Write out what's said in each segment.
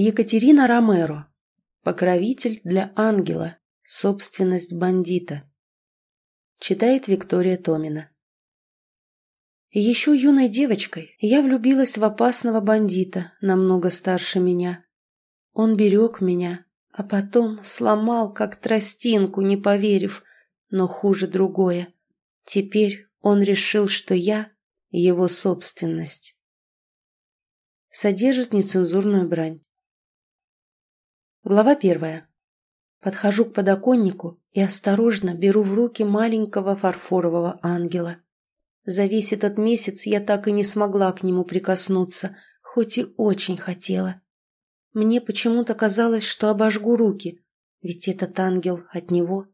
Екатерина Ромеро. Покровитель для ангела. Собственность бандита. Читает Виктория Томина. Еще юной девочкой я влюбилась в опасного бандита, намного старше меня. Он берег меня, а потом сломал, как тростинку, не поверив, но хуже другое. Теперь он решил, что я — его собственность. Содержит нецензурную брань. Глава первая. Подхожу к подоконнику и осторожно беру в руки маленького фарфорового ангела. За весь этот месяц я так и не смогла к нему прикоснуться, хоть и очень хотела. Мне почему-то казалось, что обожгу руки, ведь этот ангел от него.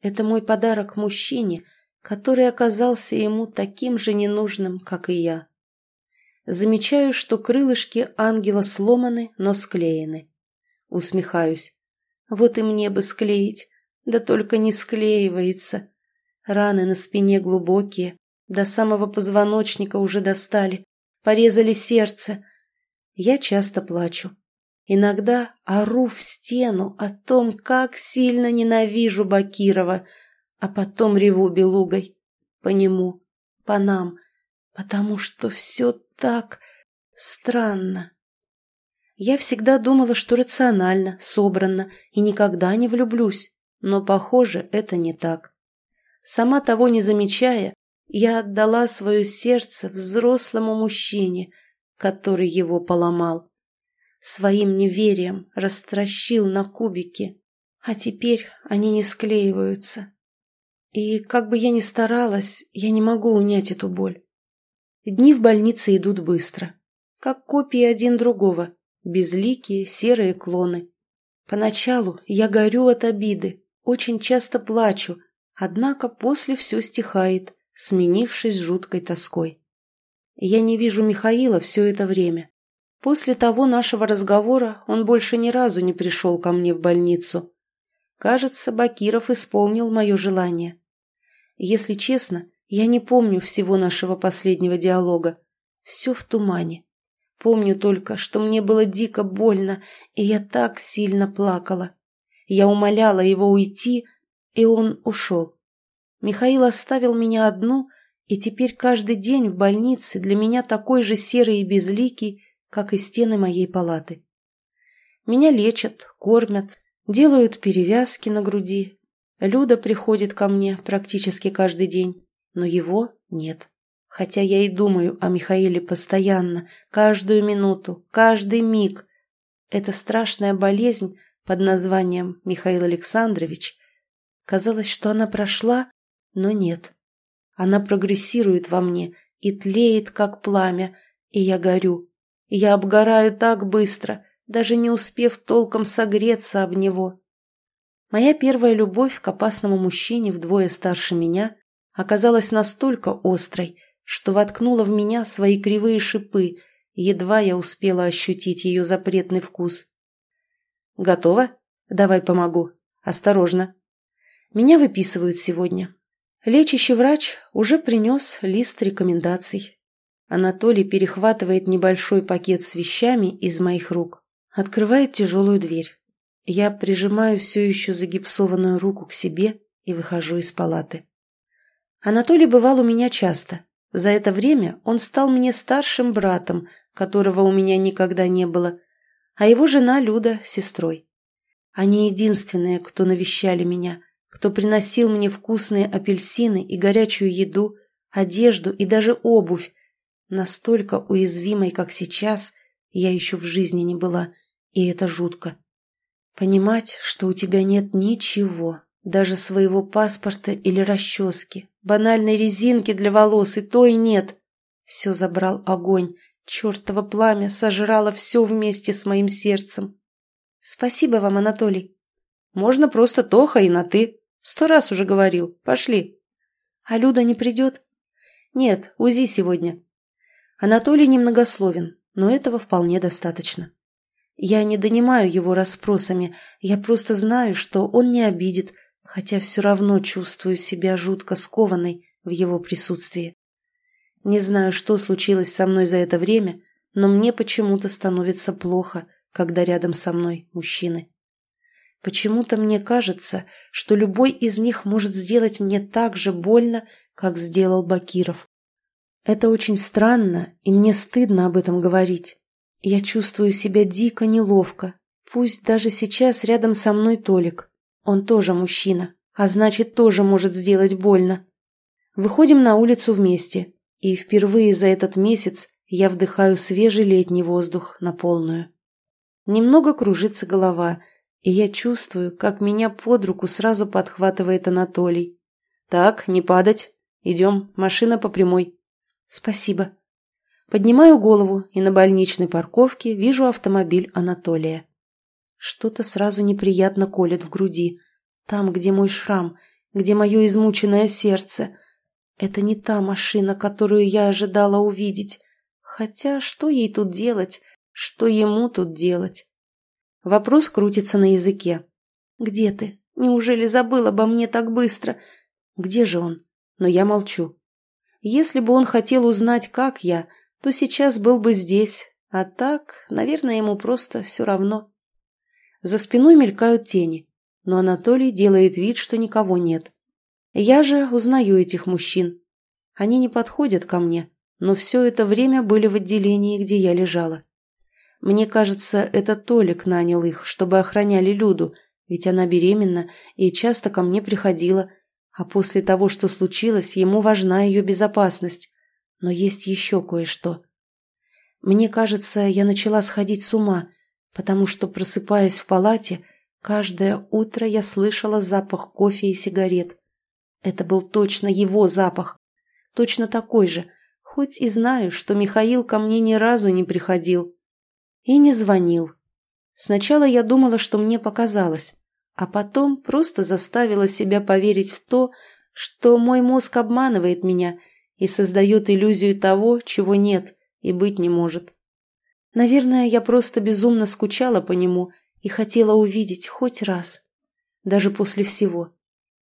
Это мой подарок мужчине, который оказался ему таким же ненужным, как и я. Замечаю, что крылышки ангела сломаны, но склеены. Усмехаюсь. Вот и мне бы склеить, да только не склеивается. Раны на спине глубокие, до самого позвоночника уже достали, порезали сердце. Я часто плачу. Иногда ору в стену о том, как сильно ненавижу Бакирова, а потом реву белугой. По нему, по нам, потому что все так странно. Я всегда думала, что рационально, собранно и никогда не влюблюсь, но, похоже, это не так. Сама того не замечая, я отдала свое сердце взрослому мужчине, который его поломал. Своим неверием растращил на кубики, а теперь они не склеиваются. И как бы я ни старалась, я не могу унять эту боль. Дни в больнице идут быстро, как копии один другого безликие серые клоны. Поначалу я горю от обиды, очень часто плачу, однако после все стихает, сменившись жуткой тоской. Я не вижу Михаила все это время. После того нашего разговора он больше ни разу не пришел ко мне в больницу. Кажется, Бакиров исполнил мое желание. Если честно, я не помню всего нашего последнего диалога. Все в тумане. Помню только, что мне было дико больно, и я так сильно плакала. Я умоляла его уйти, и он ушел. Михаил оставил меня одну, и теперь каждый день в больнице для меня такой же серый и безликий, как и стены моей палаты. Меня лечат, кормят, делают перевязки на груди. Люда приходит ко мне практически каждый день, но его нет. Хотя я и думаю о Михаиле постоянно, каждую минуту, каждый миг. Эта страшная болезнь под названием Михаил Александрович, казалось, что она прошла, но нет. Она прогрессирует во мне и тлеет, как пламя, и я горю. Я обгораю так быстро, даже не успев толком согреться об него. Моя первая любовь к опасному мужчине вдвое старше меня оказалась настолько острой, что воткнула в меня свои кривые шипы, едва я успела ощутить ее запретный вкус. «Готово? Давай помогу. Осторожно. Меня выписывают сегодня. Лечащий врач уже принес лист рекомендаций. Анатолий перехватывает небольшой пакет с вещами из моих рук, открывает тяжелую дверь. Я прижимаю все еще загипсованную руку к себе и выхожу из палаты. Анатолий бывал у меня часто, за это время он стал мне старшим братом, которого у меня никогда не было, а его жена Люда – сестрой. Они единственные, кто навещали меня, кто приносил мне вкусные апельсины и горячую еду, одежду и даже обувь. Настолько уязвимой, как сейчас, я еще в жизни не была, и это жутко. Понимать, что у тебя нет ничего, даже своего паспорта или расчески, банальной резинки для волос, и то и нет. Все забрал огонь, чертово пламя сожрало все вместе с моим сердцем. Спасибо вам, Анатолий. Можно просто Тоха и на «ты». Сто раз уже говорил. Пошли. А Люда не придет? Нет, УЗИ сегодня. Анатолий немногословен, но этого вполне достаточно. Я не донимаю его расспросами, я просто знаю, что он не обидит, хотя все равно чувствую себя жутко скованной в его присутствии. Не знаю, что случилось со мной за это время, но мне почему-то становится плохо, когда рядом со мной мужчины. Почему-то мне кажется, что любой из них может сделать мне так же больно, как сделал Бакиров. Это очень странно, и мне стыдно об этом говорить. Я чувствую себя дико неловко. Пусть даже сейчас рядом со мной Толик. Он тоже мужчина, а значит, тоже может сделать больно. Выходим на улицу вместе, и впервые за этот месяц я вдыхаю свежий летний воздух на полную. Немного кружится голова, и я чувствую, как меня под руку сразу подхватывает Анатолий. «Так, не падать. Идем, машина по прямой». «Спасибо». Поднимаю голову и на больничной парковке вижу автомобиль Анатолия. Что-то сразу неприятно колет в груди. Там, где мой шрам, где мое измученное сердце. Это не та машина, которую я ожидала увидеть. Хотя что ей тут делать? Что ему тут делать? Вопрос крутится на языке. «Где ты? Неужели забыл обо мне так быстро? Где же он?» Но я молчу. Если бы он хотел узнать, как я, то сейчас был бы здесь, а так, наверное, ему просто все равно. За спиной мелькают тени, но Анатолий делает вид, что никого нет. Я же узнаю этих мужчин. Они не подходят ко мне, но все это время были в отделении, где я лежала. Мне кажется, это Толик нанял их, чтобы охраняли Люду, ведь она беременна и часто ко мне приходила, а после того, что случилось, ему важна ее безопасность. Но есть еще кое-что. Мне кажется, я начала сходить с ума, потому что, просыпаясь в палате, каждое утро я слышала запах кофе и сигарет. Это был точно его запах. Точно такой же, хоть и знаю, что Михаил ко мне ни разу не приходил. И не звонил. Сначала я думала, что мне показалось, а потом просто заставила себя поверить в то, что мой мозг обманывает меня – и создает иллюзию того, чего нет и быть не может. Наверное, я просто безумно скучала по нему и хотела увидеть хоть раз. Даже после всего.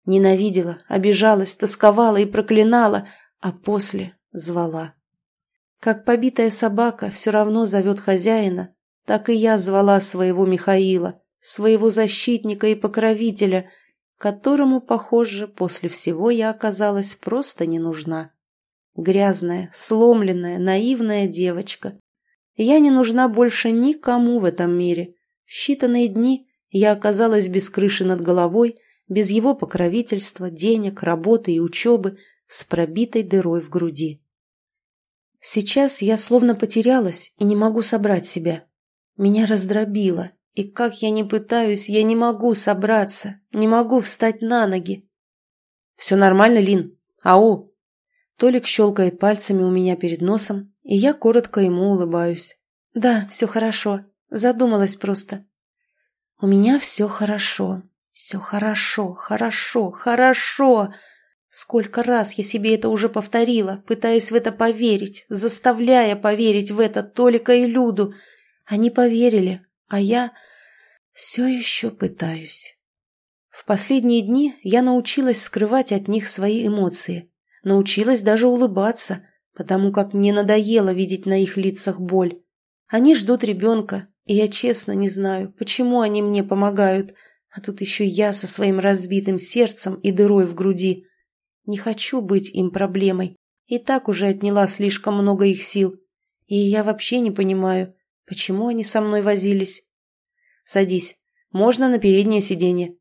Ненавидела, обижалась, тосковала и проклинала, а после звала. Как побитая собака все равно зовет хозяина, так и я звала своего Михаила, своего защитника и покровителя, которому, похоже, после всего я оказалась просто не нужна. Грязная, сломленная, наивная девочка. Я не нужна больше никому в этом мире. В считанные дни я оказалась без крыши над головой, без его покровительства, денег, работы и учебы, с пробитой дырой в груди. Сейчас я словно потерялась и не могу собрать себя. Меня раздробило, и как я не пытаюсь, я не могу собраться, не могу встать на ноги. «Все нормально, Лин? Ау!» Толик щелкает пальцами у меня перед носом, и я коротко ему улыбаюсь. «Да, все хорошо. Задумалась просто». «У меня все хорошо. Все хорошо, хорошо, хорошо!» Сколько раз я себе это уже повторила, пытаясь в это поверить, заставляя поверить в это Толика и Люду. Они поверили, а я все еще пытаюсь. В последние дни я научилась скрывать от них свои эмоции, Научилась даже улыбаться, потому как мне надоело видеть на их лицах боль. Они ждут ребенка, и я честно не знаю, почему они мне помогают, а тут еще я со своим разбитым сердцем и дырой в груди. Не хочу быть им проблемой, и так уже отняла слишком много их сил. И я вообще не понимаю, почему они со мной возились. Садись, можно на переднее сиденье.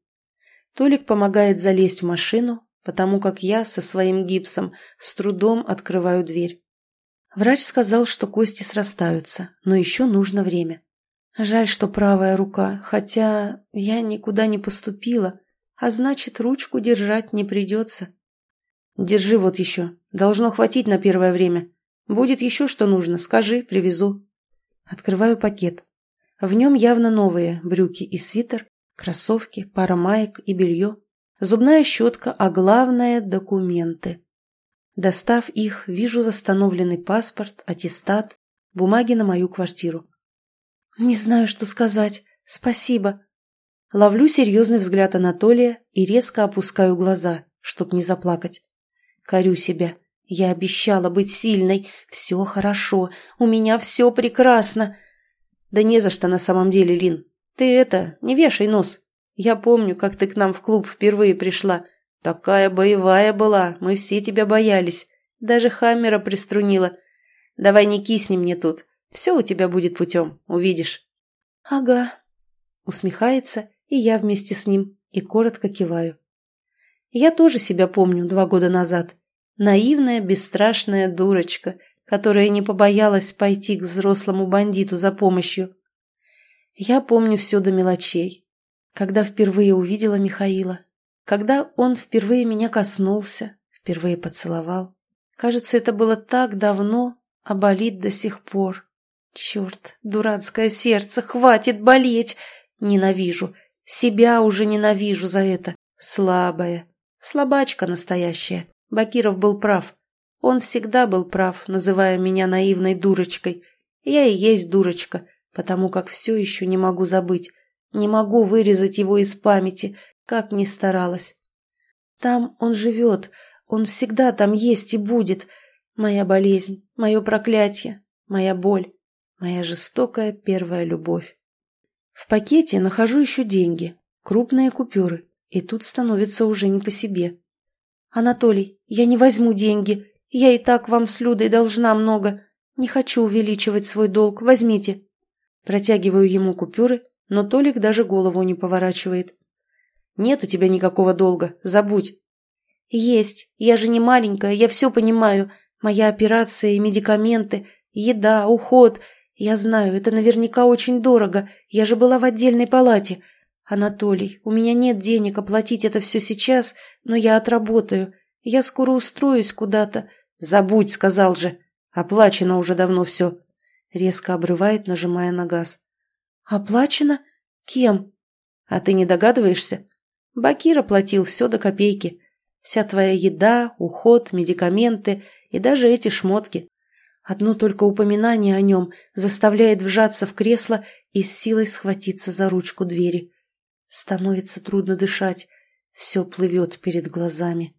Толик помогает залезть в машину, потому как я со своим гипсом с трудом открываю дверь. Врач сказал, что кости срастаются, но еще нужно время. Жаль, что правая рука, хотя я никуда не поступила, а значит, ручку держать не придется. Держи вот еще, должно хватить на первое время. Будет еще что нужно, скажи, привезу. Открываю пакет. В нем явно новые брюки и свитер, кроссовки, пара маек и белье зубная щетка, а главное – документы. Достав их, вижу восстановленный паспорт, аттестат, бумаги на мою квартиру. Не знаю, что сказать. Спасибо. Ловлю серьезный взгляд Анатолия и резко опускаю глаза, чтоб не заплакать. Корю себя. Я обещала быть сильной. Все хорошо. У меня все прекрасно. Да не за что на самом деле, Лин. Ты это, не вешай нос. Я помню, как ты к нам в клуб впервые пришла. Такая боевая была, мы все тебя боялись. Даже Хаммера приструнила. Давай не кисни мне тут. Все у тебя будет путем, увидишь. Ага. Усмехается, и я вместе с ним, и коротко киваю. Я тоже себя помню два года назад. Наивная, бесстрашная дурочка, которая не побоялась пойти к взрослому бандиту за помощью. Я помню все до мелочей. Когда впервые увидела Михаила, когда он впервые меня коснулся, впервые поцеловал. Кажется, это было так давно, а болит до сих пор. Черт, дурацкое сердце, хватит болеть! Ненавижу. Себя уже ненавижу за это. Слабая. Слабачка настоящая. Бакиров был прав. Он всегда был прав, называя меня наивной дурочкой. Я и есть дурочка, потому как все еще не могу забыть. Не могу вырезать его из памяти, как ни старалась. Там он живет, он всегда там есть и будет. Моя болезнь, мое проклятие, моя боль, моя жестокая первая любовь. В пакете нахожу еще деньги, крупные купюры, и тут становится уже не по себе. «Анатолий, я не возьму деньги. Я и так вам с Людой должна много. Не хочу увеличивать свой долг. Возьмите». Протягиваю ему купюры, но Толик даже голову не поворачивает. «Нет у тебя никакого долга. Забудь». «Есть. Я же не маленькая, я все понимаю. Моя операция и медикаменты, еда, уход. Я знаю, это наверняка очень дорого. Я же была в отдельной палате. «Анатолий, у меня нет денег оплатить это все сейчас, но я отработаю. Я скоро устроюсь куда-то». «Забудь», — сказал же. «Оплачено уже давно все». Резко обрывает, нажимая на газ. «Оплачено? Кем?» «А ты не догадываешься?» Бакир оплатил все до копейки. Вся твоя еда, уход, медикаменты и даже эти шмотки. Одно только упоминание о нем заставляет вжаться в кресло и с силой схватиться за ручку двери. Становится трудно дышать, все плывет перед глазами.